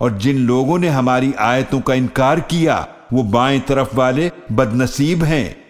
और जिन लोगों ने हमारी आयतों का इनकार किया, वो बाएँ तरफ़ वाले बदनसीब हैं।